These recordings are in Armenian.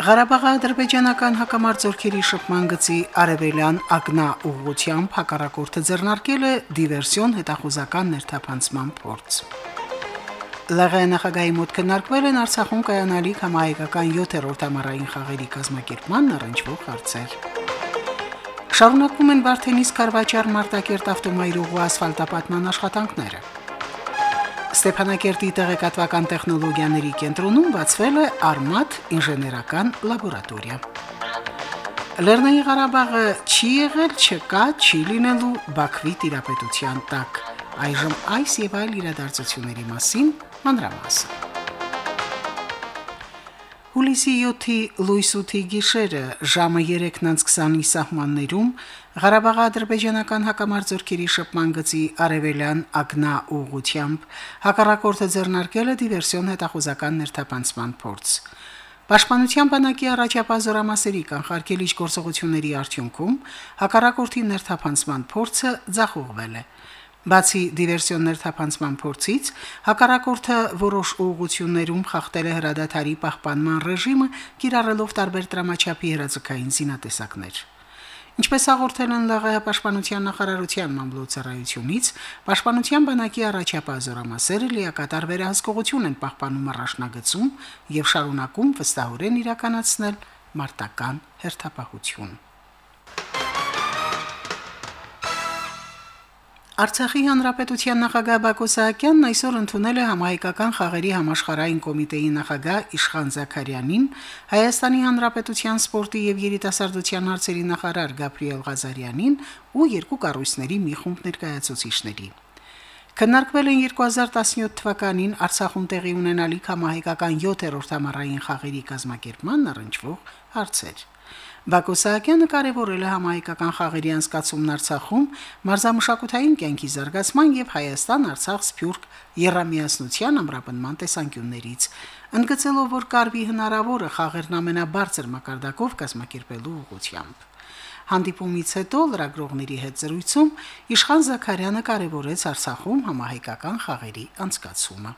Ղարաբաղի ադրբեջանական հակամարտությունների շփման գծի արևելյան ակնա ուղղությամբ հակառակորդը ձեռնարկել է դիվերսիոն հետախուզական ներթափանցման փորձ։ ԼՂ նախագահի մոտ քննարկվել են Արցախում կայանալիք համահայկական 7-րդ ամառային խաղերի կազմակերպման առնչվող հարցեր։ Շարունակվում են Վարդենիս Կարվաճար Մարտակերտ ավտոմայրուղու ասֆալտապատման աշխատանքները։ Ստեփանակերտի տեղեկատվական տեխնոլոգիաների կենտրոնում բացվել է Արմատ ինժեներական լաբորատորիա։ Լեռնային Ղարաբաղը չի եղել, չկա, չի լինելու Բաքվի տիրապետության տակ։ Այժմ այս եւ այլ իրադարձությունների մասին մանրամասն։ Հուլիսի 7-ի լույս 8-ի գիշերը ժամը 3:20-ի սահմաններում Ղարաբաղի ադրբեջանական հակամարտությունների շփման գծի արևելյան ագնա ուղությամբ հակառակորդը ձեռնարկել է դիվերսիոն հետախուզական ներթափանցման փորձ։ Պաշտպանության բանակի առաջապահ զորամասերի կանխարգելիչ գործողությունների արդյունքում հակառակորդի ներթափանցման փորձը ձախողվել է։ Բացի դիվերսիոն ներթափանցման փորձից, հակառակորդը որոշ ուղղություններում խախտել է հրադադարի պահպանման ռեժիմը, կիրառելով տարբեր դրամաչափի հրաձգային զինատեսակներ։ Ինչպես հաղորդել են ԼՂՀ պաշտպանության նախարարության մամլոյցարայությունից, պաշտպանության բանակի առաջապահ զորամասերը լիակատար վերահսկողություն են պահպանում առաջնագծում եւ շարունակում վստահորեն իրականացնել մարտական հերթապահություն։ Արցախի հանրապետության նախագահ Բակո Սահակյանն այսօր ընդունել է համահայկական խաղերի համաշխարհային կոմիտեի նախագահ Իշխան Զաքարյանին, Հայաստանի հանրապետության սպորտի եւ երիտասարդության հարցերի նախարար Գաբրիել Ղազարյանին ու երկու կառույցների մի խումբ ներկայացուցիչների։ Քննարկվել են 2017 թվականին Արցախում տեղի ունենալիք համահայկական 7-րդ ամառային խաղերի կազմակերպման առնչվող հարցեր։ Բակո Սահակյանը կարևորել է համահայկական խաղերի անցկացումն Արցախում մարզամշակութային կյանքի զարգացման եւ Հայաստան-Արցախ սփյուռք երամիասնության ամրապնման տեսանկյուններից, ընդգծելով, որ կարվի հնարավոր է խաղերն ամենաբարձր մակարդակով կազմակերպելու ուղղությամբ։ Հանդիպումից հետո լրագրողների հետ զրույցում Իշխան Զաքարյանը կարևորեց Արցախում համահայկական խաղերի անցկացումը։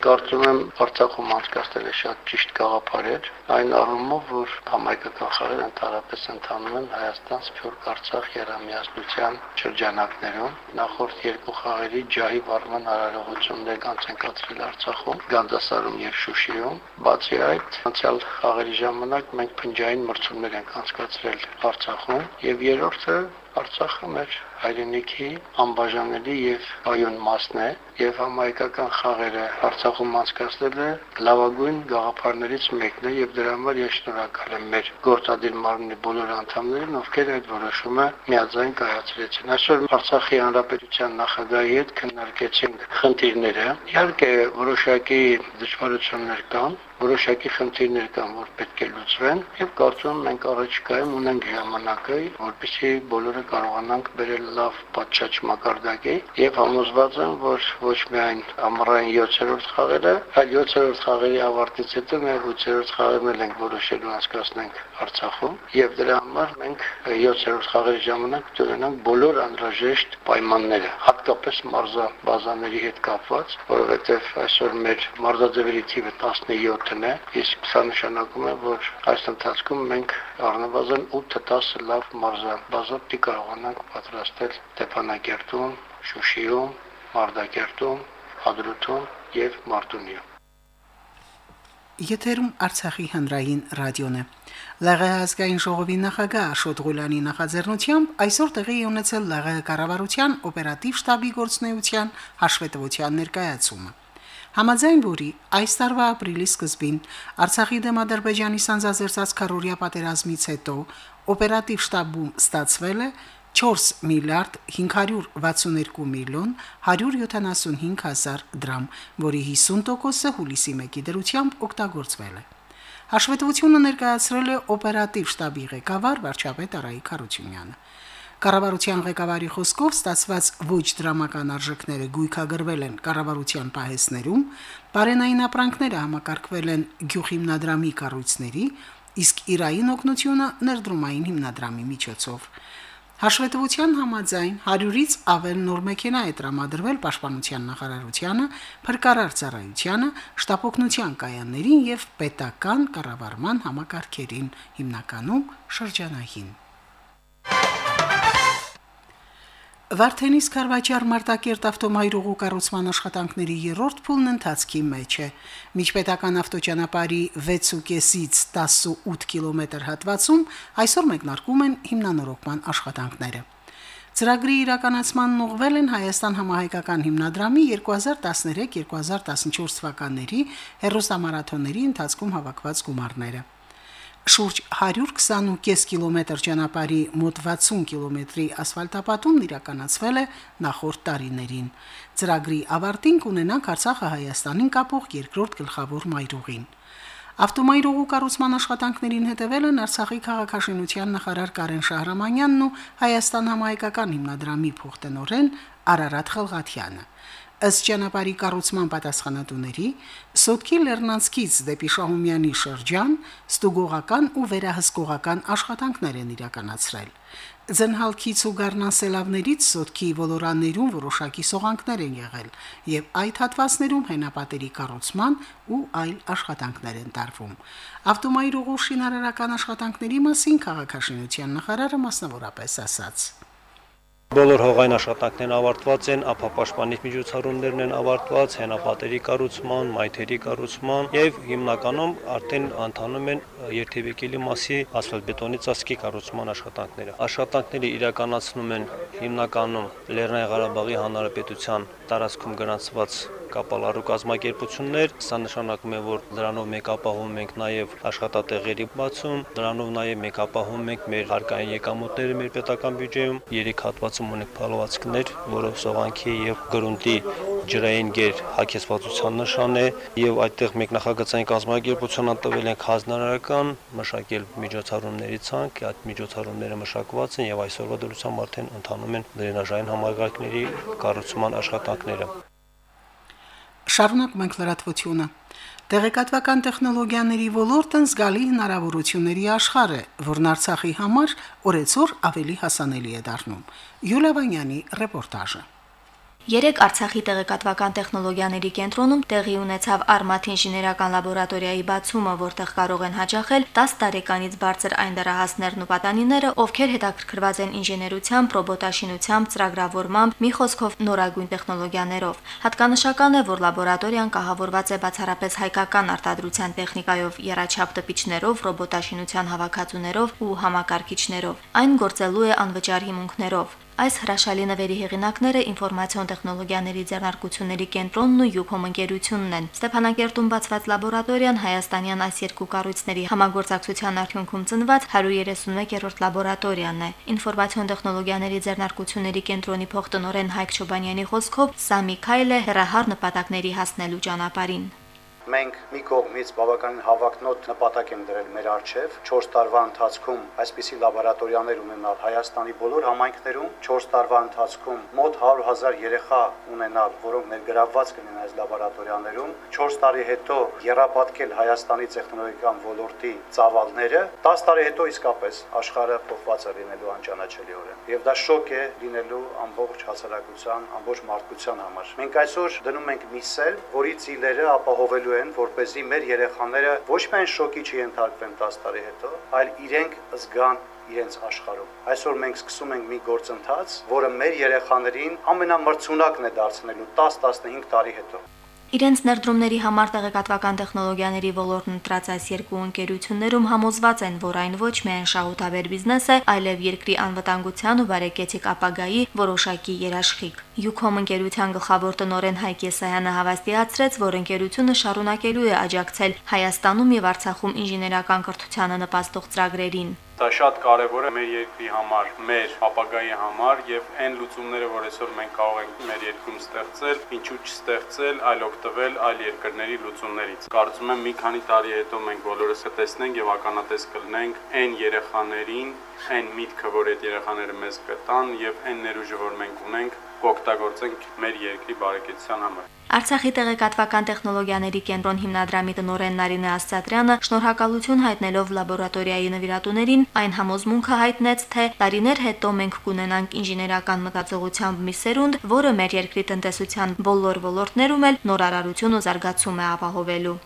Կարծում եմ Արցախում անցկացնելը շատ ճիշտ գաղափար էր, այն առումով, որ համայնքական խաղերը ընդհանրապես ընթանում են Հայաստան, Սփյուռք, Արցախ երամիասնության շրջանակներում։ Նախորդ երկու խաղերի ջահի վառման հարարողություններ կանցկացրել Արցախում, Գանդասարում եւ Շուշիում։ Բացի այդ, անցյալ խաղերի ժամանակ մենք փնջային մրցումներ ենք անցկացրել Արցախում եւ երրորդը Արցախը մեր հայրենիքի անբաժանելի եւ այուն մասն է եւ համայնքական խաղերը Արցախում անցկացնելը լավագույն գաղափարներից մեկն է եւ դրա համար ես շնորհակալ եմ մեր գործադիր մարմնի բոլոր անդամներին, ովքեր այդ որոշումը միաձայն կայացրեցին։ Այսօր Արցախի հանրապետության նախագահի հետ քննարկեցինք խնդիրները։ Իհարկե որոշակի դժվարություններ կան, որոշակի խնդիրներ կան, որ պետք է լուծվեն եւ կարծում եմ մենք առաջիկայում ունենք ժամանակը, որպեսզի բոլորը կարողանանք բերել լավ պատշաճ մակարդակի եւ համոզված եմ, որ ոչ միայն ամառային 7-րդ խաղերը, այլ 7-րդ խաղերի ավարտից հետո մեր 8-րդ խաղերն էլ ենք որոշելու անցկացնենք Արցախում եւ դրա համար մենք 7-րդ խաղերի ժամանակ կունենանք բոլոր անհրաժեշտ պայմանները, հատկապես մարզա բազաների հետ կապված, որովհետեւ այսօր մեր մարզաձևերի թիվը 17 ոլորտն է, իսկ սա նշանակում է, որ այս ընթացքում մենք առնվազն 8-10 լավ մարզաբազա պիտի կարողանանք պատրաստել Ստեփանակերտում, Շուշիում, Մարտակերտում, Հադրութում եւ Մարտունիում։ Եթերում Արցախի հանրային ռադիոն է։ ԼՂՀ ազգային ժողովի նախագահ Աշոտ Ղուլյանի նախաձեռնությամբ այսօր տեղի ունեցել ԼՂՀ կառավարության օպերատիվ շտաբի գործնեության հաշվետվության ներկայացումը։ Համաձայն որի այս տարվա ապրիլի սկզբին Արցախի դեմ Ադրբեջանի սանձազերծած քարորիա պատերազմից հետո օպերատիվ շտաբում ստացվել է 4 միլիարդ 562 միլիոն 175 հազար դրամ, որի 50%-ը հուլիսի 1-ի դրությամբ օգտագործվել է։ Հաշվետվությունը ներկայացրել է օպերատիվ շտաբի ղեկավար վարչապետ Արայիկ Խարությունյանը։ Կառավարության ղեկավարի խոսքով ստացված ոչ դրամական արժեքները գույքագրվել են կառավարության պահեսներում, բարենային ապրանքները համակարգվել են գյուղհիմնադրամի կառույցների, իսկ իրային օգնությունը ներդրումային հիմնադրամի միջոցով։ Հաշվետվության համաձայն 100-ից ավել նոր մեքենա է տրամադրվել Պաշտպանության նախարարությանը, փրկարար ծառայությանը, շտապօգնության կայաններին եւ պետական կառավարման համակարգերին, հիմնականում շրջանային։ Վարդենիս Կարվաճար Մարտակերտ ավտոմայրուղու կառուցման աշխատանքների երրորդ փուլն ընթացքի մեջ է։ Միջպետական ավտոճանապարհի 6.5-ից 18 կիլոմետր հատվածում այսօր մեկնարկում են հիմնանորոգման աշխատանքները։ Ծրագրի իրականացմանն ուղղվել են Հայաստան համահայկական հիմնադրամի 2013-2014 թվականների հերոստամարաթոնների ընթացքում հավաքված գումարները շուրջ 120.5 կիլոմետր ճանապարհի մոտ 60 կիլոմետրի ասֆալտապատումն իրականացվել է նախորդ տարիներին։ Ծրագրի ավարտին կունենանք Արցախը Հայաստանին կապող երկրորդ գլխավոր մայրուղին։ Ավտոմայրուղու կառուցման աշխատանքներին հետևել են Արցախի քաղաքաշինության նախարար Կարեն Շահրամանյանն ու Հայաստան համահայկական հիմնադրամի փոխտնօրեն Արարատ Խալղաթյանը ըստ ճանապարհի կառուցման պատասխանատուների Սոտքի Լեռնանցկից դեպի Շահումյանի շրջան ստուգողական ու վերահսկողական աշխատանքներ են իրականացրել։ Ձնհալքից ու Գառնասելավներից Սոտքի ոլորաններում որոշակի սողանքներ են եղել եւ այդ հատվածներում հենապատերի կառուցման ու այլ աշխատանքներ են տարվում։ Ավտոմայրուղու շինարարական աշխատանքների մասին քաղաքաշինության նախարարը մասնավորապես ասաց. Բոլոր հողային աշխատանքներն ավարտված են, ապապաշտպանիչ միջոցառումներն են ավարտված, հենապատերի կառուցման, մայթերի կառուցման եւ հիմնականում արդեն ընթանում են երթևեկելի մասի ասֆալտբետոնի ծածկի կառուցման աշխատանքները։ Աշխատանքները իրականացնում են հիմնականում Լեռնային Ղարաբաղի Հանրապետության տարածքում գրանցված կապալարու կազմակերպություններ, սա նշանակում է, որ դրանով մեկ ապահովում ենք նաև աշխատատեղերի բացում, դրանով նաև մեկ ապահովում ենք մեր հարկային եկամուտները մեր պետական բյուջեում, երեք հատվածում ունենք փալվածքներ, որը սովանքի եւ գրունտի ջրային գեր հակեսվածության նշան է եւ այդտեղ մեկ նախագծային կազմակերպությունը տվել ենք հանրարական մշակել միջոցառումների ցանկ, այդ միջոցառումները մշակված են եւ այսօրվա դրությամբ արդեն ընթանում են դրենաժային համագարկների կառուցման աշխատանքները։ Շարունակում ենք լրատվությունը։ Տեղեկատվական տեխնոլոգիաների ոլորտն զգալի հնարավորությունների աշխարհ է, որն Արցախի համար օրեցօր ավելի հասանելի է դառնում։ Յուլիա Վանյանի ռեպորտաժը։ Երեք Արցախի տեղեկատվական տեխնոլոգիաների կենտրոնում տեղի ունեցավ Արմաթ ինժեներական լաբորատորիայի բացումը, որտեղ կարող են հաճախել 10 տարեկանից բարձր այն դեռահասներն ու պատանիները, ովքեր հետաքրքրված են ինժեներությամբ, ռոբոտաշինությամբ, ծրագրավորմամբ, մի խոսքով նորագույն տեխնոլոգիաներով։ Հատկանշական է, որ լաբորատորիան կահավորված է բացառապես հայկական արտադրության տեխնիկայով, երաչափ տպիչներով, ռոբոտաշինության հավաքածուներով ու համակարգիչներով։ Այն գործելու է անվճար հիմունքներով։ Այս հրաշալի նվերի հեղինակները ինֆորմացիոն տեխնոլոգիաների ձեռնարկությունների կենտրոնն ու Յուքոմ ընկերությունն են։ Ստեփանակերտում բացված լաբորատորիան հայաստանյան այս երկու կառույցների համագործակցության արդյունքում ծնված 131-րդ լաբորատորիան է։ Ինֆորմացիոն տեխնոլոգիաների ձեռնարկությունների կենտրոնի փոխտնօրեն Հայկ Չոբանյանի խոսքով սա մի քայլ է հերահար նպատակների հասնելու ճանապարհին։ Մենք մի կողմից բավականին հավակնոտ նպատակ ենք դրել մեր արչև 4 տարվա ընթացքում այսպիսի լաբորատորիաներ ունենալ Հայաստանի բոլոր համայնքներում 4 տարվա ընթացքում մոտ 100.000 երեխա ունենալ, որոնք ներգրավված կլինեն այս լաբորատորիաներում 4 տարի հետո երապատկել Հայաստանի տեխնոլոգիական ոլորտի ծավալները 10 տարի հետո իսկապես աշխարհը փոխված է լինելու անճանաչելիորեն եւ դա շոկ է լինելու ամբողջ հասարակության, ամբողջ մարդկության համար։ Մենք այսօր դնում ենք մի սել, որի ծիլերը ապահովելու են, որ เป զի մեր երեխաները ոչ միայն շոկի չենթարկվեն 10 տարի հետո, այլ իրենք զգան իրենց աշխարհում։ Այսօր մենք սկսում ենք մի գործընթաց, որը մեր երեխաներին ամենամրցունակն է դարձնելու 10-15 տարի հետո։ Իրենց ներդրումների համար տեղեկատվական տեխնոլոգիաների ոլորտն ընտրած այս երկու ընկերություններում համոզված են, որ այն ոչ միայն շահութաբեր բիզնես է, այլև երկրի անվտանգության ու բարեկեցիկ ապագայի որոշակի երաշխիք։ Յուքոմ ընկերության գլխավոր տնօրեն Հայկ Եսայանը հավաստիացրեց, որ ընկերությունը շարունակելու է աջակցել Հայաստանում եւ Արցախում ինժեներական կրթությանը նպաստող ծրագրերին։ Դա շատ կարևոր է մեր երկրի համար, մեր ապագայի համար եւ այն լուծումները, որ այսօր մենք կարող ենք մեր երկրում ստեղծել, ինչու չստեղծել, այլ օգտվել այլ երկրների լուծումներից։ Կարծում եմ մի քանի տարի հետո մենք բոլորս կտեսնենք եւ ականատես կլինենք այն երեխաներին, այն միտքը, որ այդ երեխաները մեզ կտան եւ այն ներուժը, որ մենք ունենք, կօգտագործենք մեր երկրի բարեկեցության համար։ Արցախի տեղեկատվական տեխնոլոգիաների կենտրոն հիմնադրամի տնօրեն Նարինե Աստատրյանը շնորհակալություն հայտնելով լաբորատորիայի նվիրատուներին այն համոզմունքը հայտնեց, թե տարիներ հետո մենք կունենանք ինժեներական մտածողությամբ մի սերունդ, որը մեր երկրի տնտեսության բոլոր ոլորտներում էլ նորարարություն ու զարգացում է ապահովելու։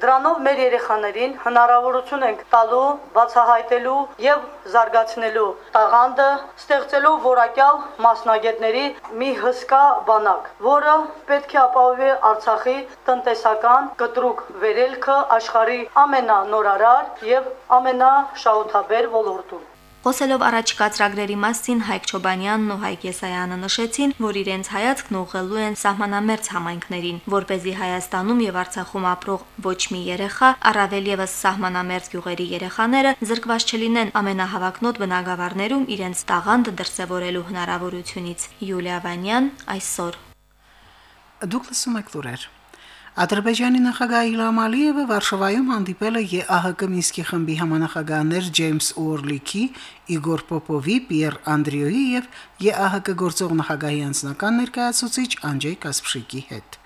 Դրանով մեր երեխաներին հնարավորություն ենք տալու բացահայտելու եւ զարգացնելու տաղանդը, ստեղծելու որակյալ մասնագետների մի հսկա բանակ, որը պետք է ապահովի Արցախի տնտեսական կտրուկ վերելքը աշխարհի ամենանորարար եւ ամենաշահութաբեր ոլորտում։ Խոսելով առաջկա ծրագրերի մասին Հայկ Չոբանյանն ու Հայկ Եսայանը նշեցին, որ իրենց հայացքն ուղղելու են սահմանամերձ համայնքներին, որ เป զի Հայաստանում եւ Արցախում ապրող ոչ մի երեխա, առավել եւս սահմանամերձ գյուղերի երեխաները զրկված չլինեն ամենահավակնոտ բնակավարներում իրենց տաղանդը դրսևորելու հնարավորությունից։ Յուլիա Վանյան այսօր Դուք լսում եք լուրեր։ Ադրբեջանի նախագահ Իլհամ Ալիևը Վարշավայում հանդիպել է ԵԱՀԿ Մինսկի խմբի համանախագահներ Ջեյմս Ուորլիքի, Իգոր Պոպովի, Պիեր Անդրիոյի եւ ԵԱՀԿ գործող նախագահի անձնական ներկայացուցիչ Անջեյ Կասպշիկի հետ։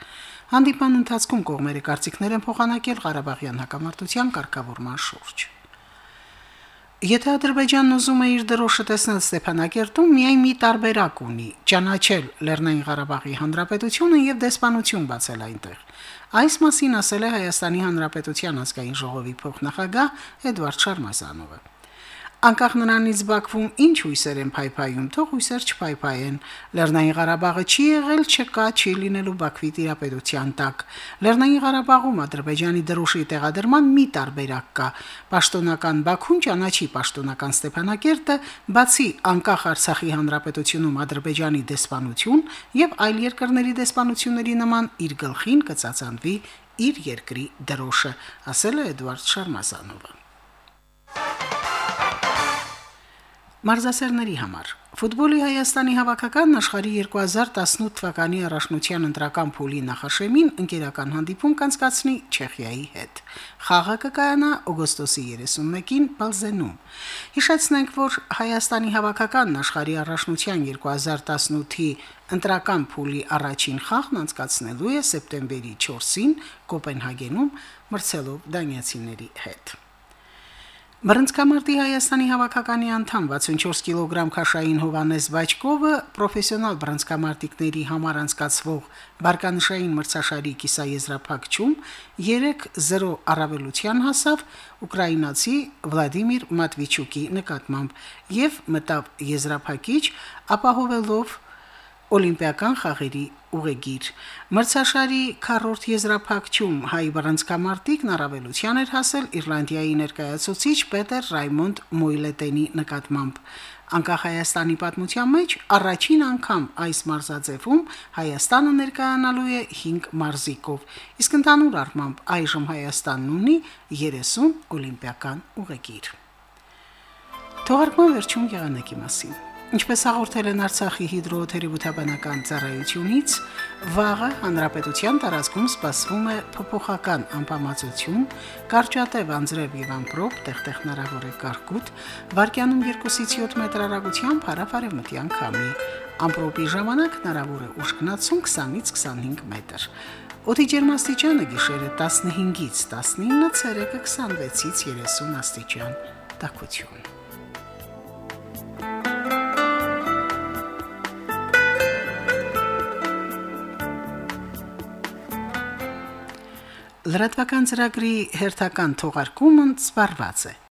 Հանդիպան ընթացքում կողմերը կարծիքներ են փոխանակել Ղարաբաղյան հակամարտության կարգավորման շուրջ։ Եթե Ադրբեջանն ուզում է իր դրոշը տեսնել Ստեփանակերտում, միայն մի տարբերակ ունի՝ ճանաչել Լեռնային Ղարաբաղի Հանրապետությունը եւ դեսպանություն բացել այնտեղ։ Այս մասին ասել է Հայաստանի Հանրապետության ազգային ժողովի փոխնախագահ Էդվարդ Շարմազանովը։ Անկախ նրանից Բաքվում ինչ հույսեր են փայփայում, թող հույսեր չփայփայեն։ Լեռնային Ղարաբաղը չի եղել, չկա, չի լինելու Բաքվի տիրապետության տակ։ Լեռնային Ղարաբաղում Ադրբեջանի դրոշի տեղադրման մի տարբերակ կա։ Պաշտոնական Բաքուն ճանաչի պաշտոնական Ստեփանակերտը, բացի անկախ Արցախի Հանրապետությունում Ադրբեջանի դեսպանություն եւ այլ երկրների դեսպանությունների նման իր գլխին կծածանվի իր երկրի դրոշը, ասել է Էդվարդ Շարմազանովը։ Մարզասերների համար Ֆուտբոլի Հայաստանի հավաքական աշխարհի 2018 թվականի առաջնության ընտրական փուլի նախաշեմին ընկերական հանդիպում կանցկացնի Չեխիայի հետ։ Խաղը կկայանա օգոստոսի 31-ին Բալզենում։ Հիշեցնենք, որ Հայաստանի հավաքական աշխարհի առաջնության 2018-ի ընտրական փուլի առաջին խաղն անցկացնելու է սեպտեմբերի 4-ին Կոպենհագենում մրցելով դանիացիների հետ։ Բրոնզկամարտի Հայաստանի հավաքականի անդամ 64 կիլոգրամ քաշային Հովանես Բաչկովը պրոֆեսիոնալ բրոնզկամարտիկների համար անցկացվող բարկանշային մրցաշարի կիսաեզրափակչում 3-0 առավելության հասավ ուկրաինացի Վլադիմիր Մատվիչուկի նկատմամբ եւ մտավ եզրափակիչ ապահովելով Օլիմպիական խաղերի ուղեգիր։ Մրցաշարի քառորդ եզրափակչում հայ բռնցքամարտիկն առավելության էր հասել Իռլանդիայի ներկայացուցիչ Պետեր Ռայմոնդ Մոյլետենի նկատմամբ։ Անկախ Հայաստանի պատմության մեջ առաջին անգամ այս մարզաձևում Հայաստանը ներկայանալու է 5 մարզիկով, իսկ ընդհանուր առմամբ այժմ Հայաստանն ունի 30 օլիմպիական ուղեգիր։ Թողարկման վերջում եղանակի մասին։ Ինչպես հաղորդել են Արցախի հիդրոթերապևտաբանական ծառայությունից, վաղը հանրապետության տարածքում սպասվում է փոփոխական անբավարարություն, կարճատև անձրև եւ ամպրոպ, տեղտեղ հնարավոր է կարկուտ, վարկյանում 2-ից 7 մետր հեռագությամբ հարավարևմտյան քամի։ Ամպրոպի ժամանակ հնարավոր է ուշքնացում 20-ից 25 մետր։ Օդի ջերմաստիճանը գիշերը 15-ից 19, ցերեկը 26-ից 30 աստիճան։ Տակություն։ Լրատվական ծրագրի հերթական թողարկումն սպառված է։